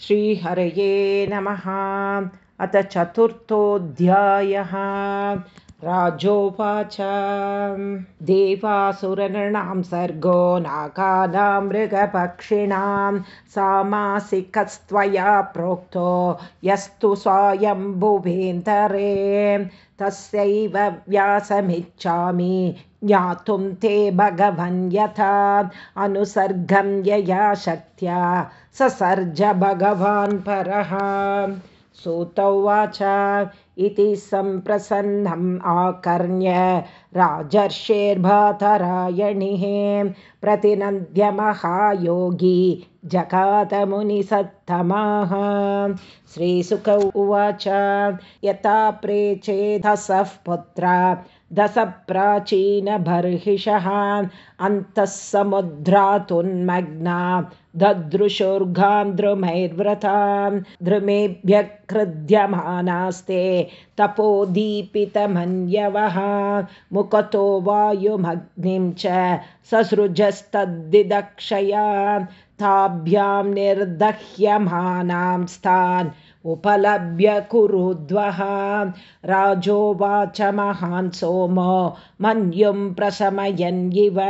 श्रीहरये नमः। अथ चतुर्थोऽध्यायः। राजोवाच। देवासुरनृणां सर्गो नाकानां मृगपक्षिणां सामासिकस्त्वया प्रोक्तो यस्तु स्वायम्भुवेन्तरे तस्यैव व्यासमिच्छामि ज्ञातुं ते भगवन् यथा अनुसर्गं यया शक्त्या ससर्ज भगवान् परः सुतौवाच इति सम्प्रसन्नम् आकर्ण्य राजर्षेर्भातरायणिः प्रतिनन्द्यमहायोगी जगातमुनिसत्तमाः। श्रीसुक उवाच यथा प्रेचेधसः पुत्रा दशप्राचीनबर्हिषः अन्तः समुद्रातुन्मग्ना ददृशुर्गां द्रुमैर्व्रतां द्रुमेभ्यः क्रुध्यमानास्ते तपोदीपितमन्यवः मुखतो वायुमग्निं च ससृजस्तद्दिदक्षया ताभ्यां निर्दह्यमानां स्थान् उपलभ्य कुरुद्वः राजोवाच महान् सोमो मन्युं प्रशमयन् इव।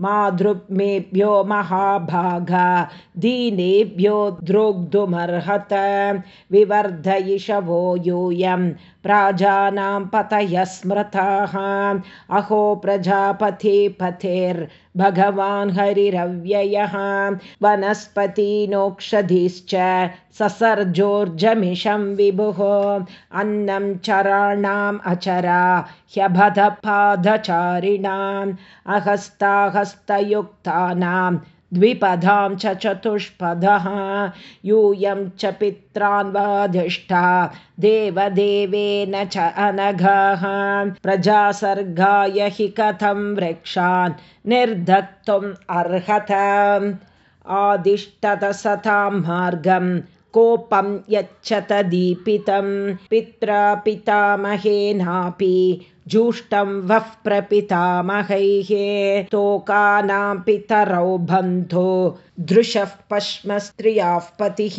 मातृमेभ्यो महाभागा दीनेभ्यो द्रोग्धुमर्हत। विवर्धयिषवो यूयं प्राजानां पतय स्मृताः। अहो प्रजापति पथेर्भगवान् हरिरव्ययः। वनस्पतीनोक्षधीश्च ससर्जोर्जमिषं विभुः। अन्नं चराणाम् अचरा ह्यभधपादचारिणाम् अहस्ताहस्तयुक्तानां द्विपदां च चतुष्पदः यूयं च पित्रान्वाधिष्ठा देवदेवेन च अनघः। प्रजासर्गाय हि कथं वृक्षान् निर्धक्तुम् अर्हत। आदिष्टतसतां मार्गं कोपं यच्छत दीपितं पित्रा पितामहेनापि जुष्टं वः प्रपितामहैः तोकानां पितरौ बन्धो दृशः पश्मस्त्रियाः पतिः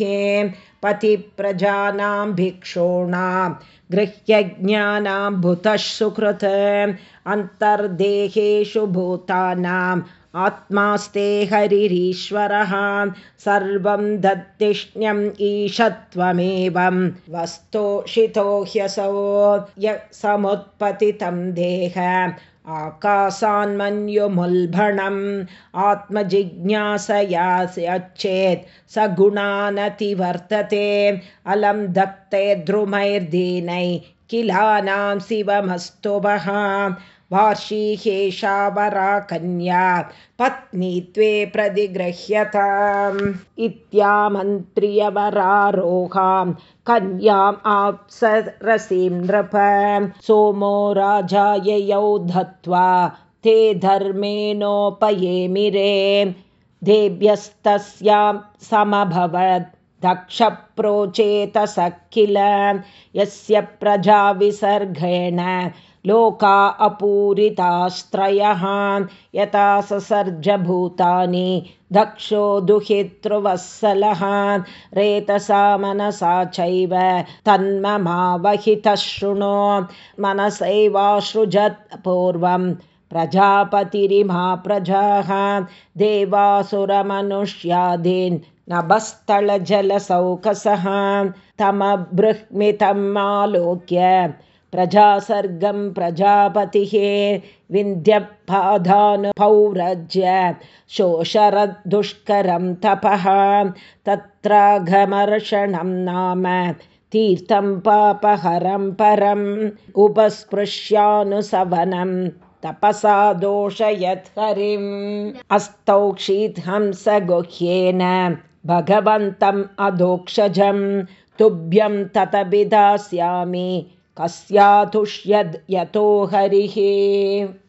पतिप्रजानां भिक्षूणां गृह्यज्ञानां भूतः सुकृत अन्तर्देहेषु भूतानाम् आत्मास्ते हरिरीश्वरः सर्वं दत्तिष्ण्यम् ईशत्वमेवं वस्तोषितो ह्यसौ य समुत्पतितं देह। आकाशान्मन्युमुल्भणम् आत्मजिज्ञासयाचेत् स गुणानतिवर्तते। अलं दत्ते द्रुमैर्दीनै किलानां शिवमस्तुभः वार्षिकेशा वरा कन्या पत्नी त्वे प्रतिगृह्यताम्। इत्यामन्त्र्यवरारोहां कन्याम् आप्सरसीं नृप। सोमो राजाययौ धत्वा ते धर्मेणोपयेमिरे देभ्यस्तस्यां समभवत् दक्षप्रोचेतस किल यस्य प्रजाविसर्गेण लोका अपूरितास्त्रयः यथा ससर्जभूतानि दक्षो दुहितृवत्सलः रेतसा मनसा चैव तन्ममावहितः शृणु मनसैवासृजत् पूर्वं प्रजापतिरिमा प्रजाः देवासुरमनुष्यादीन् नभस्थलजलसौकसः तमबृह्मितम् आलोक्य प्रजासर्गं प्रजापतिः विन्ध्यपादानुपौरज्य शोषरद्दुष्करं तपः तत्राघमर्षणं नाम तीर्थं पापहरं परम् उपस्पृश्यानुसवनं तपसा दोषयत् हरिम्। अस्तौक्षीत्हंस गुह्येन भगवन्तम् अधोक्षजं तुभ्यं ततभिधास्यामि कस्यातुष्यद् यतो हरिः।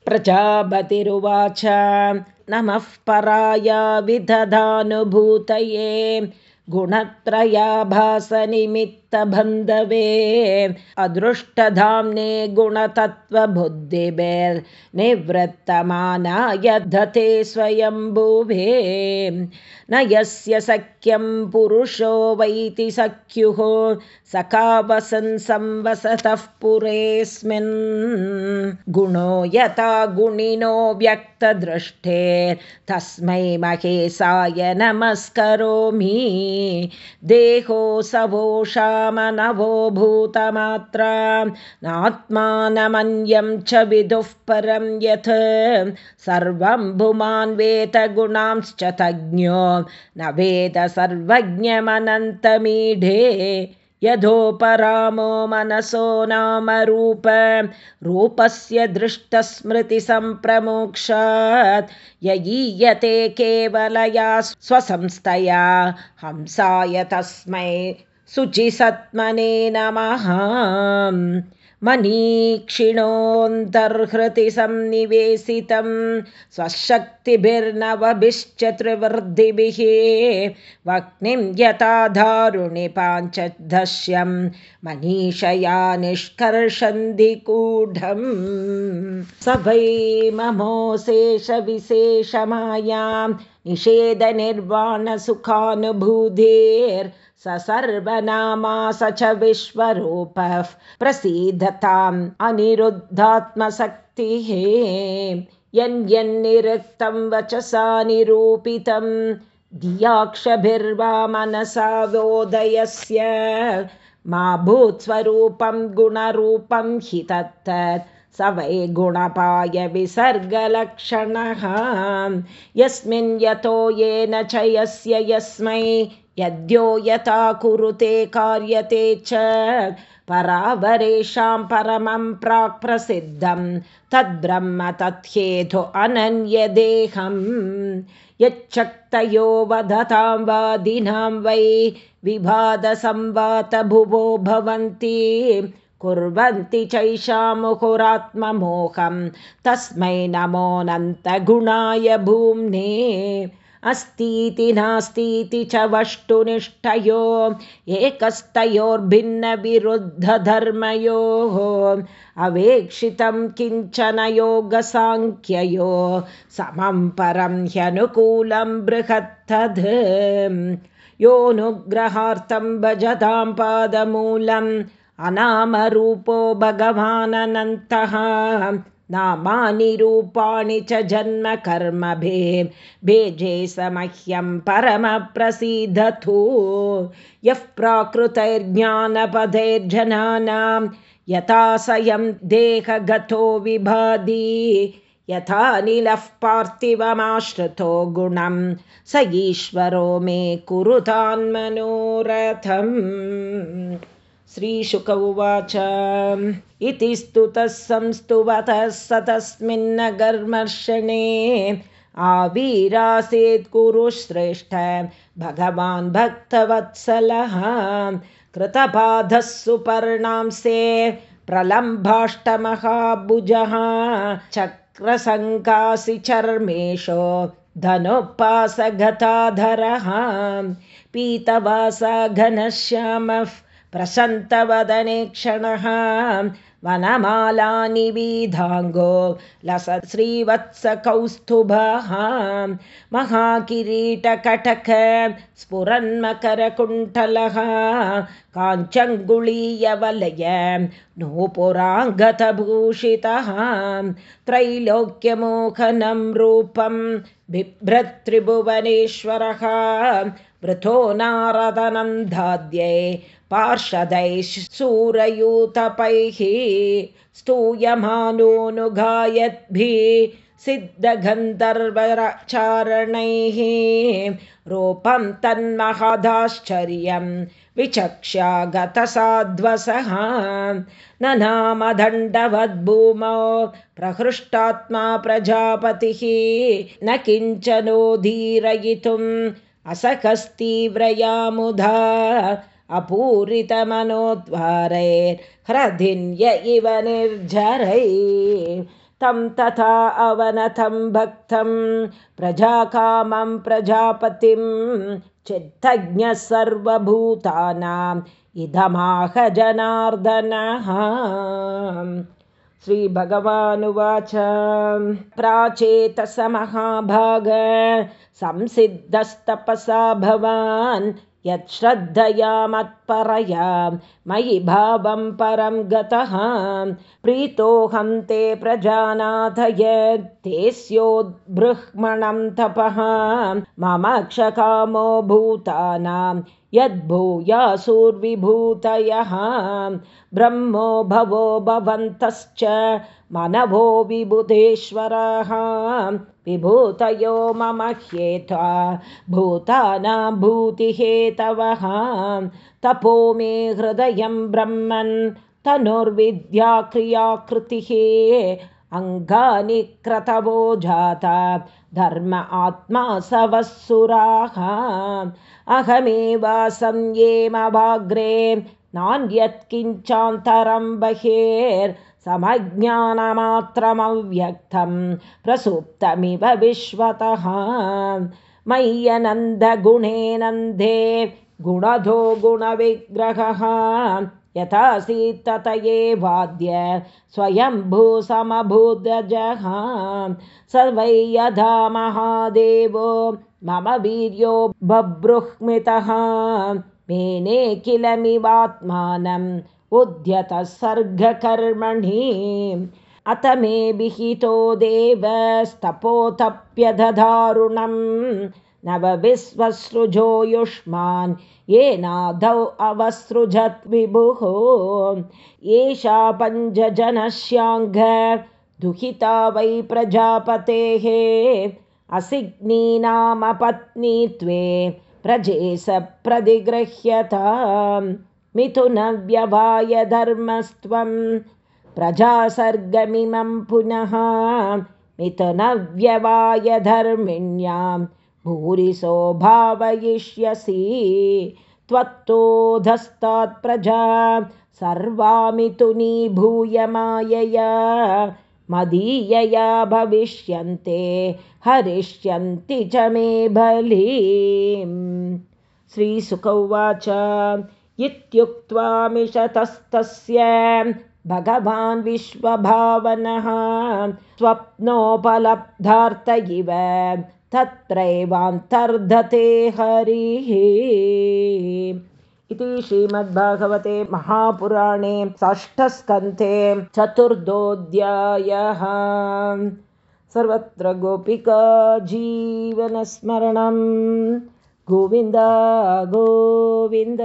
प्रजापतिरुवाच नमः पराया विदधानुभूतये। गुणत्रयाभासनिमित्ताय चित्तबन्धवे अदृष्टधाम्ने गुणतत्त्वबुद्धिभिर्निवृत्तमानाय दते स्वयम्भुवे। न यस्य सख्यं पुरुषो वैति सख्युः सखावसन् संवसतः पुरेऽस्मिन्। गुणो यथा गुणिनो व्यक्तदृष्टे तस्मै महेशाय नमस्करोमि। देहो सवोषामनवो भूतमात्रा नात्मानमन्यं च विदुः परं यत् सर्वं भुमान् वेदगुणांश्च तज्ञो न वेद सर्वज्ञमनन्तमीढे यथोपरामो मनसो नाम रूप रूपस्य दृष्टस्मृतिसम्प्रमोक्षात् ययीयते केवलया स्वसंस्थया हंसाय तस्मै शुचिसत्मने नमः। मनीक्षिणोऽन्तर्हृति सन्निवेशितं स्वशक्तिभिर्नवभिश्चतुर्वृद्धिभिः वह्निं यथा दारुणि पाञ्चदश्यं मनीषया निष्कर्षन्धिकूढं स वै ममोशेषविशेषमायां निषेधनिर्वाणसुखानुभूतेर् स सर्वनामा स च विश्वरूपः प्रसीदताम् अनिरुद्धात्मशक्तिः। यन्यन्निरुक्तं वचसा निरूपितं धियाक्षभिर्वा मनसा वोदयस्य मा भूत्स्वरूपं गुणरूपं हि तत्तत् स वै गुणपाय विसर्गलक्षणः। यस्मिन् यतो येन च यस्य यस्मै यद्यो यथा कुरुते कार्यते च परावरेषां परमं प्राक्प्रसिद्धं तद्ब्रह्म तथ्येधो अनन्यदेहं। यच्चक्तयो वदतां वादिनां वै विवादसंवातभुवो भवन्ति कुर्वन्ति चैषामुहुरात्ममोहं तस्मै नमोऽनन्तगुणाय भूम्ने अस्तीति नास्तीति च वष्टुनिष्ठयो एकस्तयोर्भिन्नविरुद्धधर्मयोः अवेक्षितं किञ्चन योगसाङ्ख्ययो समं परं ह्यनुकूलं बृहत्तद्। योऽनुग्रहार्थं भजतां पादमूलम् अनामरूपो भगवानन्तः नामानि रूपाणि च जन्म कर्मभे भेजे स मह्यं परमप्रसीदतु यः प्राकृतैर्ज्ञानपदैर्जनानां यथा सयं देहगतो विभाति यथानिलः पार्थिवमाश्रितो गुणं स ईश्वरो मे कुरुतान्मनोरथम् श्रीशुक उवाच। इति स्तुतः संस्तुवतः स तस्मिन्नगर्मर्षणे आवीरासीत् कुरुश्रेष्ठ भगवान् भक्तवत्सलः। कृतपाधः सुपर्णांसे प्रलम्भाष्टमहाभुजः। चक्रसङ्कासि चर्मेषो धनुपासगताधरः पीतवासा घनश्यामः प्रसन्तवदने क्षणः वनमालानि विधाङ्गो लसत् श्रीवत्सकौस्तुभः महाकिरीटकटक स्फुरन्मकरकुण्ठलः काञ्चङ्गुलीयवलय नूपुराङ्गतभूषितः त्रैलोक्यमोहनं रूपं बिभ्रत्रिभुवनेश्वरः वृथो नारदनन्दाद्यै पार्षदैः सूरयूतपैः स्तूयमानोऽनुगायद्भिः सिद्धगन्धर्वचारणैः रूपं तन्महदाश्चर्यं विचक्ष्या गतसाध्वसः न नामदण्डवद्भूमौ प्रहृष्टात्मा प्रजापतिः न किञ्चनोदीरयितुम् असकस्तीव्रयामुधा अपूरितमनोद्वारैर्हृदिन्य इव निर्झरै। तं तथा अवनतं भक्तं प्रजाकामं प्रजापतिं चित्तज्ञः सर्वभूतानाम् इदमाह जनार्दनः श्रीभगवानुवाच प्राचेतसमहाभाग संसिद्धस्तपसा भवान् यच्छ्रद्धया मत्परया। मयि भावं परं गतः। प्रीतोऽहं ते प्रजानाथ यत्ते स्योद्बृह्मणं तपः। मम क्षकामो भूतानां यद्भूयासुर्विभूतयः ब्रह्मो भवो भवन्तश्च मनवो विबुधेश्वरः। विभूतयो मम ह्येता भूतानां भूतिहेतवः। तपो मे हृदयं ब्रह्मन् तनुर्विद्याक्रियाकृतिः अङ्गानि क्रतवो जाता। धर्म आत्मा सवःसुराः अहमेवासं येमवाग्रे। नान्यत्किञ्चान्तरं बहेर्समज्ञानमात्रमव्यक्तं प्रसुप्तमिव विश्वतः। मय्यनन्दगुणे नन्दे गुणधो गुणविग्रहः यथासीत् तत एवाद्य स्वयम्भूसमभूदजः स वै यथा महादेवो मम वीर्यो बभ्रुह्मितः। मेने किलमिवात्मानम् उद्यतः सर्गकर्मणि। अथ मे विहितो देवस्तपोतप्यदधारुणम् नवविश्वसृजो युष्मान् येनादौ अवसृजत् विभुः। एषा पञ्चजनस्याङ्घ दुहिता वै प्रजापतेः। असिग्नीनामपत्नी त्वे प्रजे स प्रतिगृह्यतां। मिथुनव्यवायधर्मस्त्वं प्रजासर्गमिमं पुनः मिथुनव्यवायधर्मिण्यां भूरिसो भावयिष्यसि त्वत्तोधस्तात् प्रजा सर्वामिथुनी भूयमायया मदीयया भविष्यन्ते हरिष्यन्ति च मे बलीं श्रीसुक उवाच इत्युक्त्वा मिषतस्तस्य भगवान् विश्वभावनः स्वप्नोपलब्धार्थ इव तत्रैवान्तर्धते हरिः इति श्रीमद्भागवते महापुराणे षष्ठस्कन्धे चतुर्दोऽध्यायः. सर्वत्र गोपिका जीवनस्मरणं। गोविन्द गोविन्द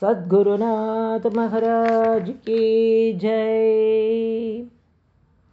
सद्गुरुनाथ महाराज की जय